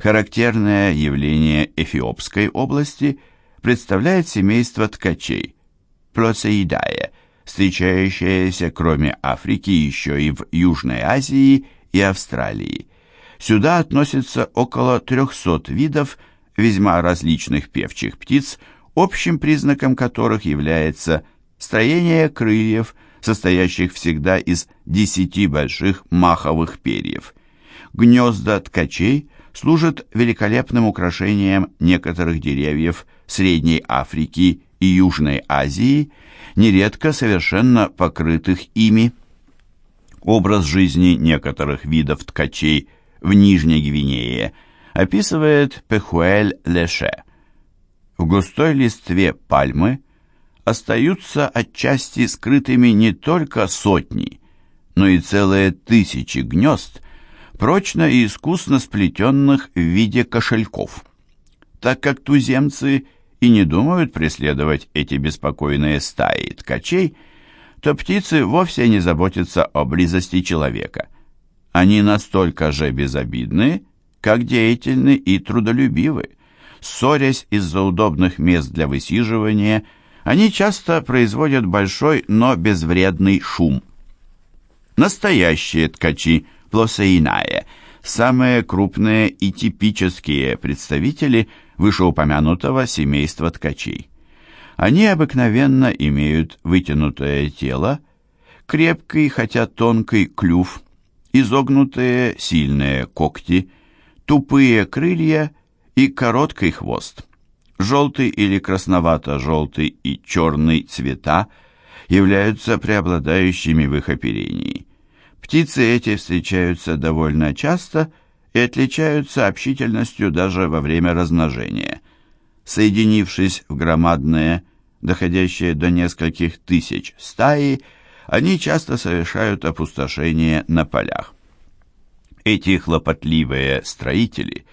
Характерное явление Эфиопской области представляет семейство ткачей Плоцеидае, встречающееся кроме Африки еще и в Южной Азии и Австралии. Сюда относятся около 300 видов весьма различных певчих птиц, общим признаком которых является строение крыльев, состоящих всегда из десяти больших маховых перьев. Гнезда ткачей служат великолепным украшением некоторых деревьев Средней Африки и Южной Азии, нередко совершенно покрытых ими. Образ жизни некоторых видов ткачей в Нижней Гвинее описывает Пехуэль Леше. В густой листве пальмы остаются отчасти скрытыми не только сотни, но и целые тысячи гнезд, прочно и искусно сплетенных в виде кошельков. Так как туземцы и не думают преследовать эти беспокойные стаи ткачей, то птицы вовсе не заботятся о близости человека. Они настолько же безобидны, как деятельны и трудолюбивы. Ссорясь из-за удобных мест для высиживания, они часто производят большой, но безвредный шум. Настоящие ткачи плосеиная, самые крупные и типические представители вышеупомянутого семейства ткачей. Они обыкновенно имеют вытянутое тело, крепкий, хотя тонкий клюв, изогнутые сильные когти, тупые крылья и короткий хвост. Желтый или красновато-желтый и черный цвета являются преобладающими в их оперении. Птицы эти встречаются довольно часто и отличаются общительностью даже во время размножения. Соединившись в громадные, доходящие до нескольких тысяч стаи, они часто совершают опустошение на полях. Эти хлопотливые строители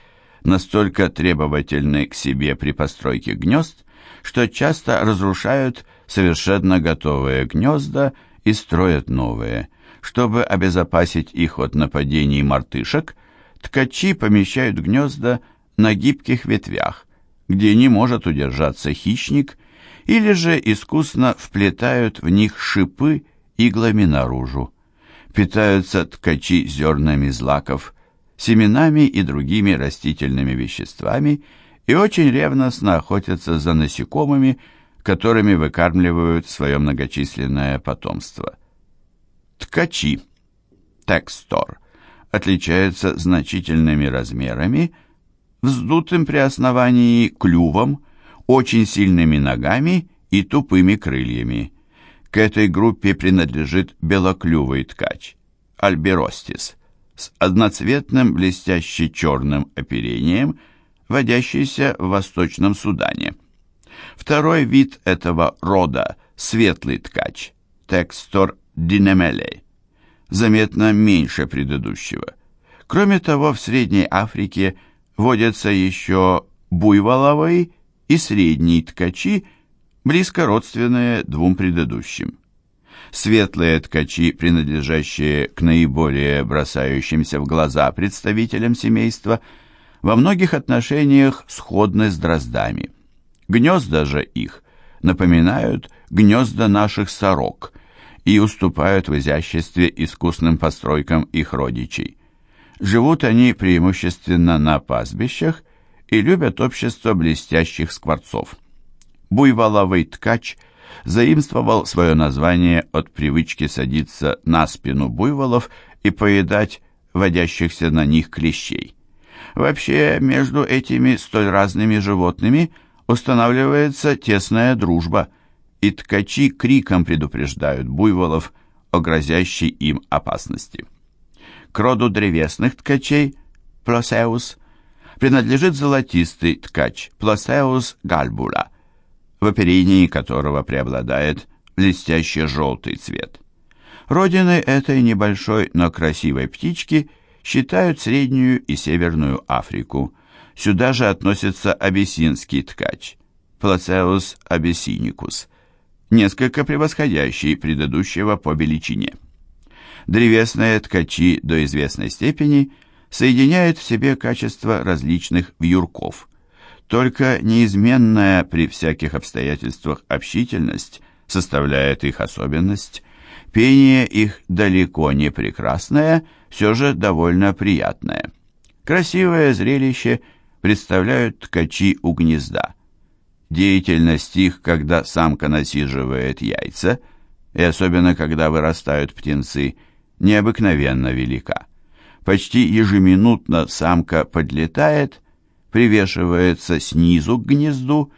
настолько требовательны к себе при постройке гнезд, что часто разрушают совершенно готовые гнезда и строят новые. Чтобы обезопасить их от нападений мартышек, ткачи помещают гнезда на гибких ветвях, где не может удержаться хищник, или же искусно вплетают в них шипы иглами наружу питаются ткачи зернами злаков, семенами и другими растительными веществами и очень ревностно охотятся за насекомыми, которыми выкармливают свое многочисленное потомство. Ткачи, текстор, отличаются значительными размерами, вздутым при основании клювом, очень сильными ногами и тупыми крыльями. К этой группе принадлежит белоклювый ткач, альберостис, с одноцветным блестяще черным оперением, водящийся в Восточном Судане. Второй вид этого рода – светлый ткач, текстор динемелей, заметно меньше предыдущего. Кроме того, в Средней Африке водятся еще буйволовый и средний ткачи – близко родственные двум предыдущим. Светлые ткачи, принадлежащие к наиболее бросающимся в глаза представителям семейства, во многих отношениях сходны с дроздами. Гнезда же их напоминают гнезда наших сорок и уступают в изяществе искусным постройкам их родичей. Живут они преимущественно на пастбищах и любят общество блестящих скворцов буйволовый ткач заимствовал свое название от привычки садиться на спину буйволов и поедать водящихся на них клещей. Вообще, между этими столь разными животными устанавливается тесная дружба, и ткачи криком предупреждают буйволов о грозящей им опасности. К роду древесных ткачей, Ploceus, принадлежит золотистый ткач, Ploceus galbula – в оперении которого преобладает блестящий желтый цвет. Родиной этой небольшой, но красивой птички считают Среднюю и Северную Африку. Сюда же относится абиссинский ткач, Ploceus abyssinicus, несколько превосходящий предыдущего по величине. Древесные ткачи до известной степени соединяет в себе качества различных вьюрков. Только неизменная при всяких обстоятельствах общительность составляет их особенность. Пение их далеко не прекрасное, все же довольно приятное. Красивое зрелище представляют ткачи у гнезда. Деятельность их, когда самка насиживает яйца, и особенно когда вырастают птенцы, необыкновенно велика. Почти ежеминутно самка подлетает, привешивается снизу к гнезду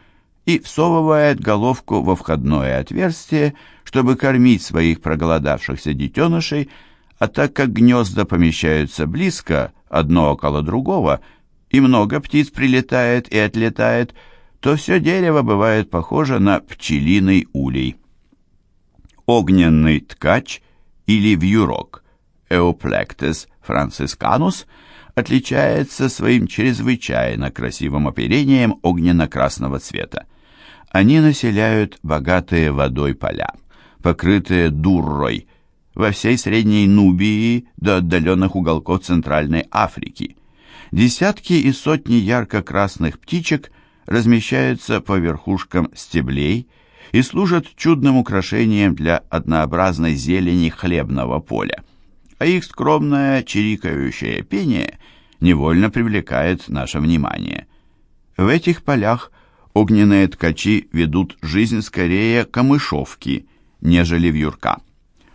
и всовывает головку во входное отверстие, чтобы кормить своих проголодавшихся детенышей, а так как гнезда помещаются близко, одно около другого, и много птиц прилетает и отлетает, то все дерево бывает похоже на пчелиный улей. Огненный ткач или вьюрок Euplektes franciscanus отличается своим чрезвычайно красивым оперением огненно-красного цвета. Они населяют богатые водой поля, покрытые дуррой, во всей Средней Нубии до отдаленных уголков Центральной Африки. Десятки и сотни ярко-красных птичек размещаются по верхушкам стеблей и служат чудным украшением для однообразной зелени хлебного поля а их скромное чирикающее пение невольно привлекает наше внимание. В этих полях огненные ткачи ведут жизнь скорее камышовки, нежели вьюрка.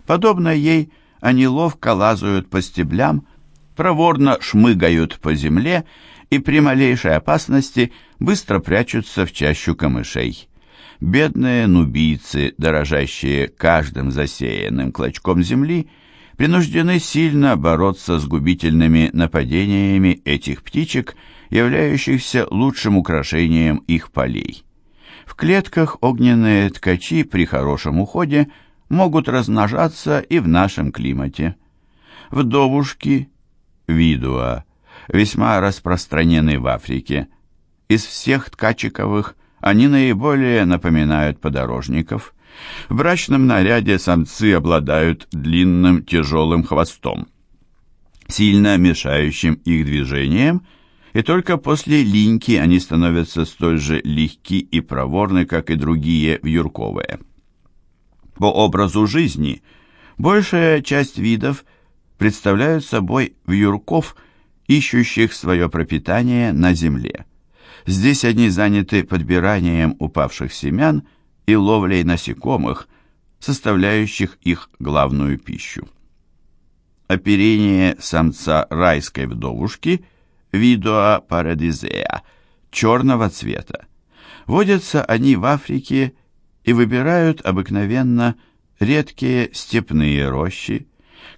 Подобно ей, они ловко лазают по стеблям, проворно шмыгают по земле и при малейшей опасности быстро прячутся в чащу камышей. Бедные нубийцы, дорожащие каждым засеянным клочком земли, принуждены сильно бороться с губительными нападениями этих птичек, являющихся лучшим украшением их полей. В клетках огненные ткачи при хорошем уходе могут размножаться и в нашем климате. Вдовушки, видуа, весьма распространены в Африке. Из всех ткачиковых они наиболее напоминают подорожников. В брачном наряде самцы обладают длинным тяжелым хвостом, сильно мешающим их движениям, и только после линьки они становятся столь же легки и проворны, как и другие вьюрковые. По образу жизни большая часть видов представляют собой вьюрков, ищущих свое пропитание на земле. Здесь они заняты подбиранием упавших семян и ловлей насекомых, составляющих их главную пищу. Оперение самца райской вдовушки Видоа парадизеа черного цвета. Водятся они в Африке и выбирают обыкновенно редкие степные рощи.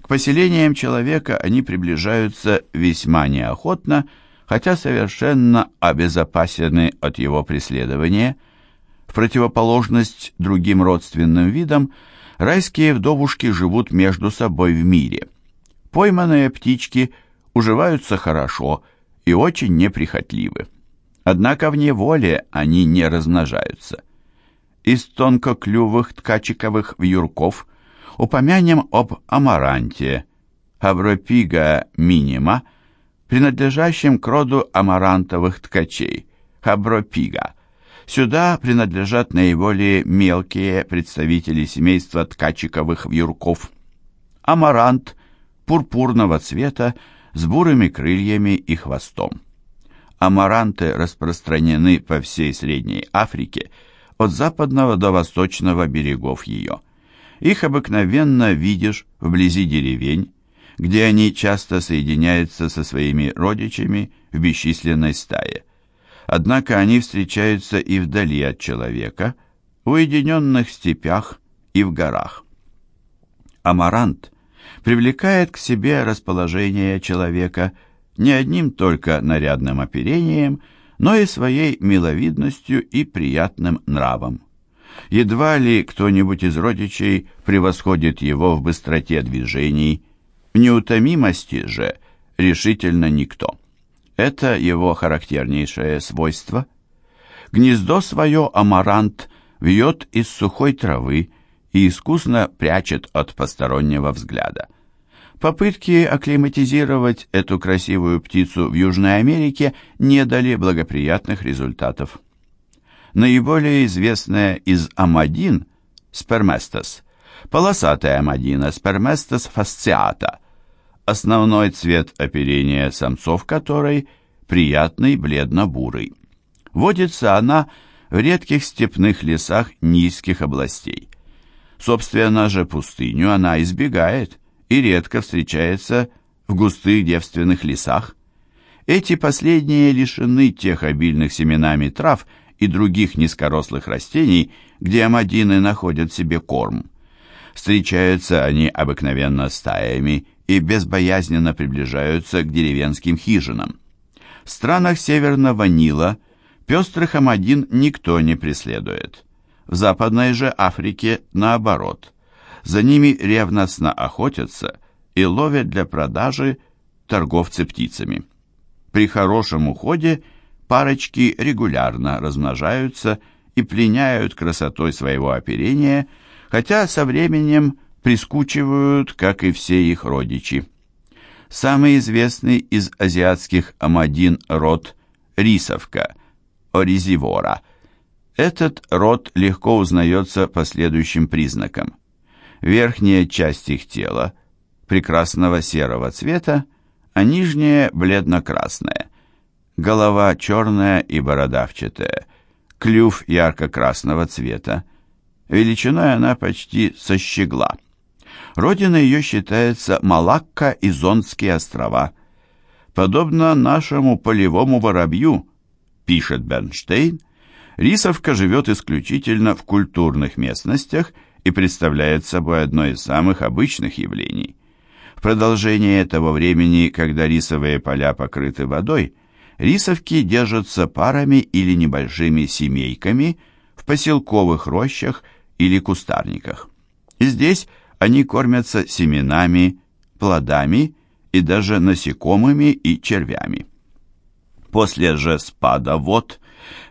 К поселениям человека они приближаются весьма неохотно, хотя совершенно обезопасены от его преследования – в противоположность другим родственным видам, райские вдовушки живут между собой в мире. Пойманные птички уживаются хорошо и очень неприхотливы. Однако в неволе они не размножаются. Из тонкоклювых ткачиковых вьюрков упомянем об амаранте, Хабропига минима, принадлежащем к роду амарантовых ткачей, Хабропига. Сюда принадлежат наиболее мелкие представители семейства ткачиковых вьюрков. Амарант пурпурного цвета с бурыми крыльями и хвостом. Амаранты распространены по всей Средней Африке, от западного до восточного берегов ее. Их обыкновенно видишь вблизи деревень, где они часто соединяются со своими родичами в бесчисленной стае. Однако они встречаются и вдали от человека, в уединенных степях и в горах. Амарант привлекает к себе расположение человека не одним только нарядным оперением, но и своей миловидностью и приятным нравом. Едва ли кто-нибудь из родичей превосходит его в быстроте движений, в неутомимости же решительно никто. Это его характернейшее свойство. Гнездо свое амарант вьет из сухой травы и искусно прячет от постороннего взгляда. Попытки акклиматизировать эту красивую птицу в Южной Америке не дали благоприятных результатов. Наиболее известная из амадин – сперместас, полосатая амадина сперместас фасциата, основной цвет оперения самцов которой – приятный бледно-бурый. Водится она в редких степных лесах низких областей. Собственно же пустыню она избегает – и редко встречается в густых девственных лесах. Эти последние лишены тех обильных семенами трав и других низкорослых растений, где амадины находят себе корм. Встречаются они обыкновенно стаями и безбоязненно приближаются к деревенским хижинам. В странах Северного Нила пестрых амадин никто не преследует. В Западной же Африке наоборот – за ними ревностно охотятся и ловят для продажи торговцы птицами. При хорошем уходе парочки регулярно размножаются и пленяют красотой своего оперения, хотя со временем прискучивают, как и все их родичи. Самый известный из азиатских амадин род – рисовка, оризивора. Этот род легко узнается по следующим признакам – Верхняя часть их тела прекрасного серого цвета, а нижняя бледно-красная. Голова черная и бородавчатая, клюв ярко-красного цвета. Величиной она почти со щегла. Родина ее считается Малакка и Зонские острова. Подобно нашему полевому воробью, пишет Бернштейн, рисовка живет исключительно в культурных местностях – и представляет собой одно из самых обычных явлений. В продолжение этого времени, когда рисовые поля покрыты водой, рисовки держатся парами или небольшими семейками в поселковых рощах или кустарниках. Здесь они кормятся семенами, плодами и даже насекомыми и червями. После же спада вод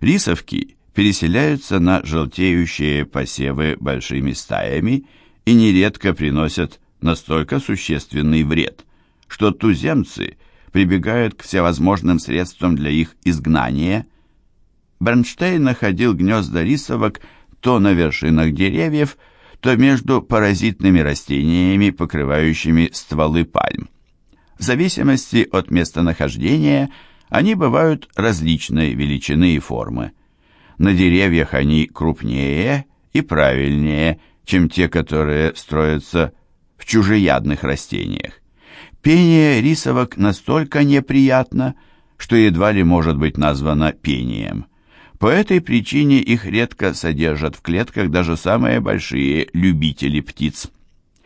рисовки переселяются на желтеющие посевы большими стаями и нередко приносят настолько существенный вред, что туземцы прибегают к всевозможным средствам для их изгнания. Бернштейн находил гнезда рисовок то на вершинах деревьев, то между паразитными растениями, покрывающими стволы пальм. В зависимости от местонахождения они бывают различной величины и формы. На деревьях они крупнее и правильнее, чем те, которые строятся в чужеядных растениях. Пение рисовок настолько неприятно, что едва ли может быть названо пением. По этой причине их редко содержат в клетках даже самые большие любители птиц.